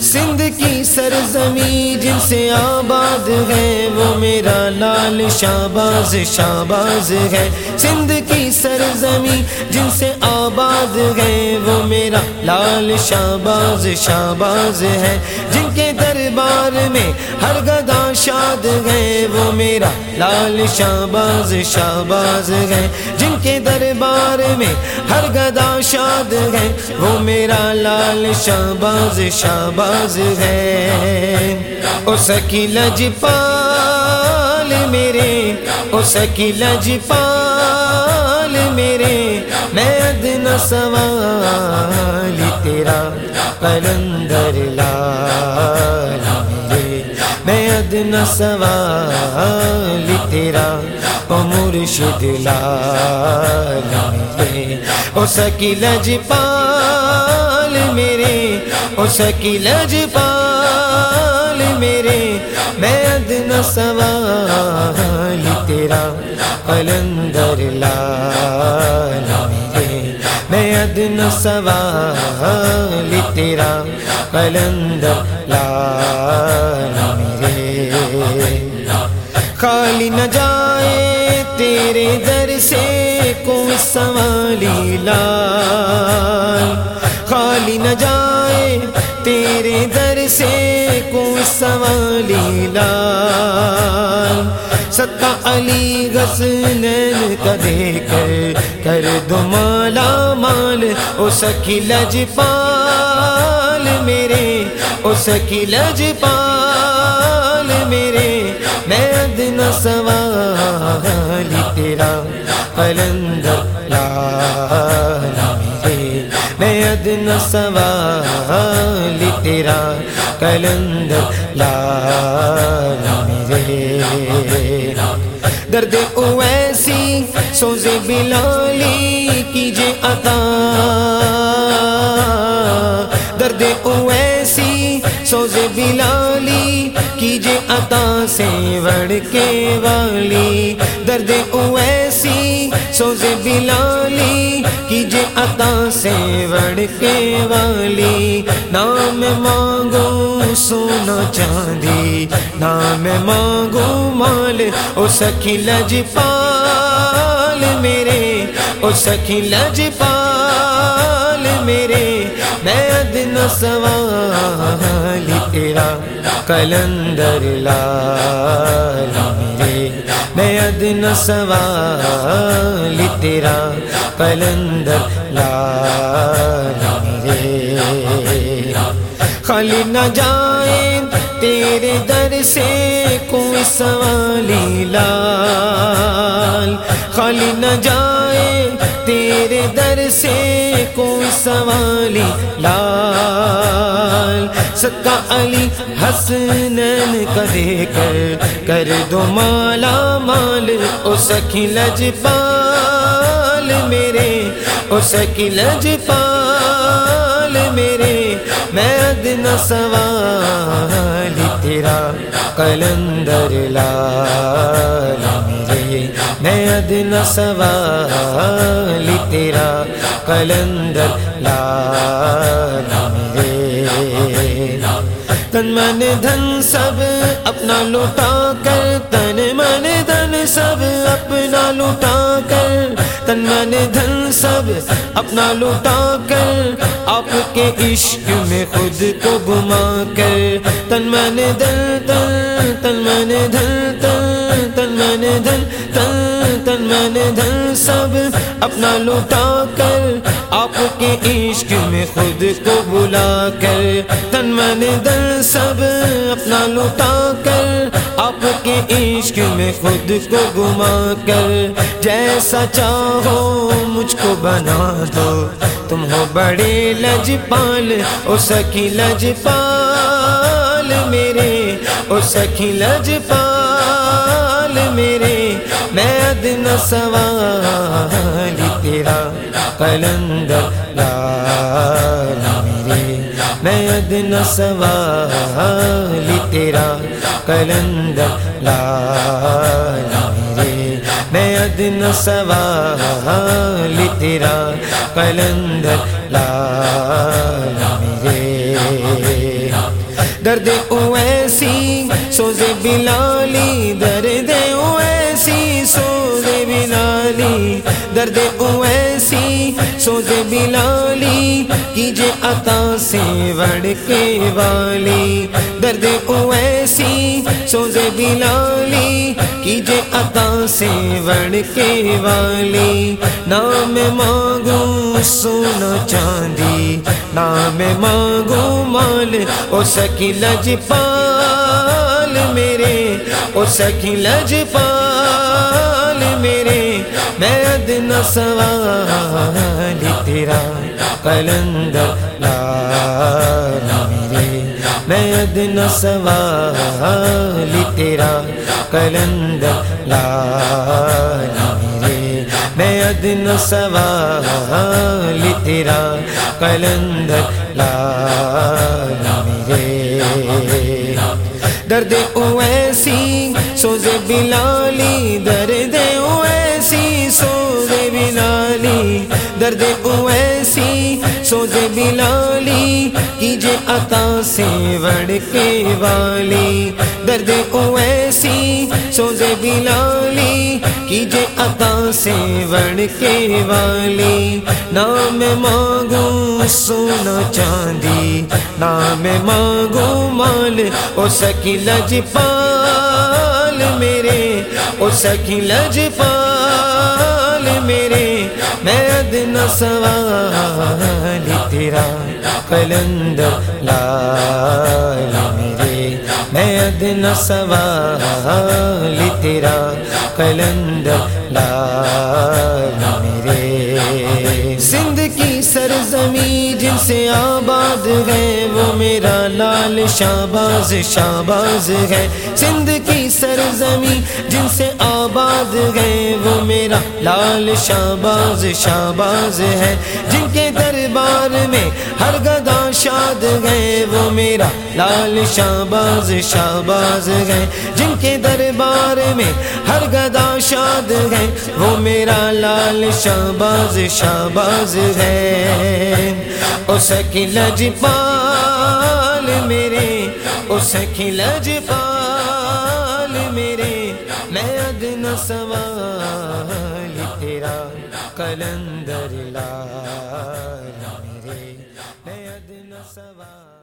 سندھ کی سرزمین جن سے آباد ہے، وہ میرا لال شاباز شاباز ہے۔ سندھ کی سرزمین جن سے آباد ہے، وہ میرا لال شاباز شاباز ہے۔ جن کے دربار میں ہر گدا شاد ہے وہ میرا لال شاباز شاباز ہے۔ جن کے دربار میں ہر گدا شاد ہے وہ میرا لال شاباز شاباز ہے۔ او سکی لج پال میرے او سکی لج پال میرے، میں ادنا سوال تیرا۔ قلندر لال میرے، میں ادنا سوال تیرا او مرشد لال، میرے، او سکی لج پال میرے، او سکی لج پال میرے، میں ادنا سوال تیرا قلندر لال میرے میں ادنا سوال تیرا قلندر لال میرے۔ خالی نہ جائے تیرے در سے کوئی سوالی لال۔ خالی نہ جائے تیرے در سے کوئی سوالی لال۔ ستا علی غسن کا دے کر کر دو مالا مال، او سکی لج پال میرے، او سکی لج پال میرے، میں ادنا سوال تیرا قلندر لال میرے، میں ادنا سوال تیرا قلندر لال میرے۔ درد اویسی سوزے بلالی کیجے عطا۔ درد اویسی سوزے بلالی کیجے عطا سے وڑ کے والی۔ درد اویسی سوزے بلالی کیجے عطا سے وڑ کے والی۔ نام مانگو سونا چاندی، نام مانگو مال، او سخی لج پال میرے، او سخی لج پال میرے۔ میں ادنا سوال تیرا قلندر لال میرے۔ میں ادنا سوال تیرا قلندر لال میرے۔ خالی نہ جائے تیرے در سے کوئی سوالی لال۔ خالی نہ جائے تیرے در سے کوئی سوالی لال۔ سکا علی حسنین کا دے کر کر دو مالا مال، او سخی لج پال میرے، او سخی لج پال میرے۔ میں ادنا سوال تیرا قلندر لال میرے میں ادنا سوال تیرا قلندر لال میرے تن من دھن سب اپنا لوٹا کر تن من دھن سب اپنا لوٹا کر تن من دھن سب اپنا لوٹا کر آپ کے عشق میں خود کو گما کر، تن من دل تن تن من دھن، تن تن من دھن، تن تن من دھن، سب اپنا لوٹا کر، آپ کے عشق میں خود کو بلا کر، تن من دل سب اپنا لوٹا کر، آپ کے عشق میں خود کو گما کر، جیسا چاہو مجھ کو بنا دو۔ تم ہو بڑے لج پال او سخی لج پال میرے، او سخی لج پال میرے، میں ادنا سوال تیرا قلندر لال میرے، میں ادنا سوال تیرا قلندر لال میرے۔ میں ادنا سوال تیرا قلندر لال میرے۔ درد اویسی، سوز بلالی، درد اویسی، سوز بلالی، درد اویسی، سوز بلالی کیجے عطا سے وڑ کے والی۔ درد اویسی سوز بلالی، کیجے عطا سے وڑ کے والی؟ نام مانگوں سونا چاندی، نام مانگو مال، او سکی لج پال میرے، او سکی لج پال میرے۔ میں ادنا سوال تیرا کلندر لال میں ادنا سوال تیرا کلندر لال میرے۔ میں ادنا سوال تیرا کلندر میرے۔ درد اویسی، سوز بلالی، درد اویسی، سوز بلالی۔ درد اویسی، سوز بلالی عطا سے وڑ کے والی۔ درد اویسی سوز بلالی۔ کیجے عطا سے وڑ کے والی۔ نام مانگو سونا چاندی۔ نام مانگو مال او سکی لج پال میرے۔ او سکی لج پال میرے۔ میں دن سوال تیرا کلندر لال میرے۔ میں دن سوال تیرا کلندر لال میرے۔ سندھ کی سرزمی جن سے آباد ہے وہ میرا لال شاباز شاباز ہے سندھ کی سرزمی جن سے آباد ہے وہ میرا لال شاباز شاباز ہے جن کے دربار میں ہر گدا شاد ہے وہ میرا لال شاباز شاباز ہے جن کے دربار میں ہر گدا شاد ہے، وہ میرا لال شاباز شاباز ہے۔ اس کی لج پال میرے، اس کی لج پال میرے۔ میں ادنا سوال تیرا کلندر لال میرے۔ میں ادنا سوال